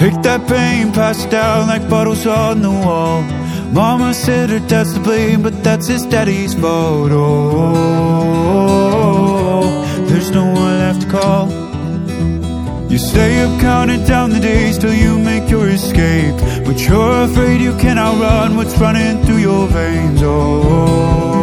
Take that pain, pass it down like bottles on the wall. Mama said her dad's to blame, but that's his daddy's fault. Oh, oh, oh, oh, there's no one left to call. You stay up counting down the days till you make your escape. But you're afraid you cannot run what's running through your veins. Oh,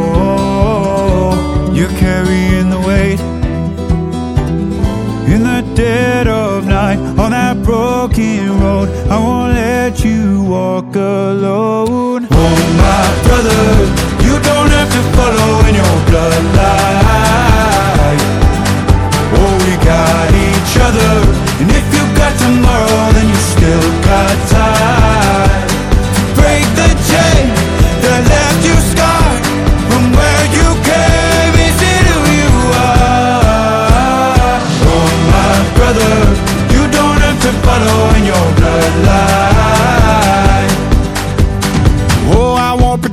on that broken road, I won't let you walk alone. Oh, my brother, you don't have to follow in your bloodline. Oh, we got each other, and if you got tomorrow, then you still got time.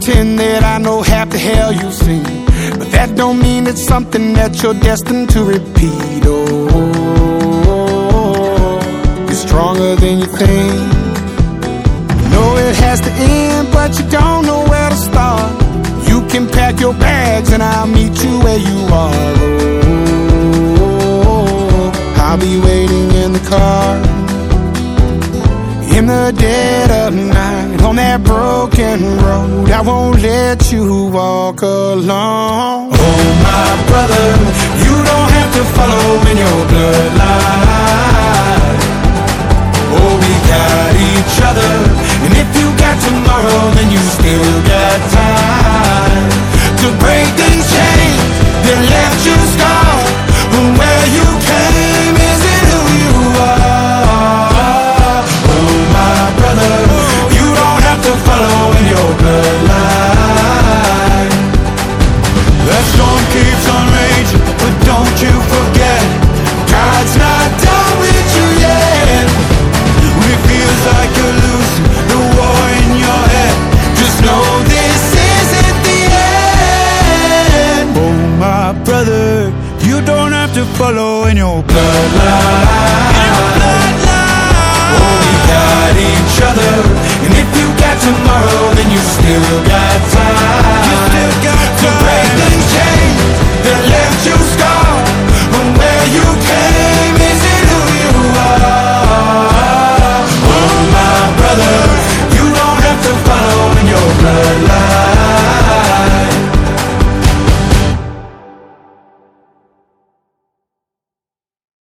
Pretend that I know half the hell you've seen. But that don't mean it's something that you're destined to repeat. Oh, you're stronger than you think. Know it has to end, but you don't know where to start. In the dead of night, on that broken road, I won't let you walk alone. Oh, my brother, you don't have to follow in your bloodline. Brother, you don't have to follow in your bloodline.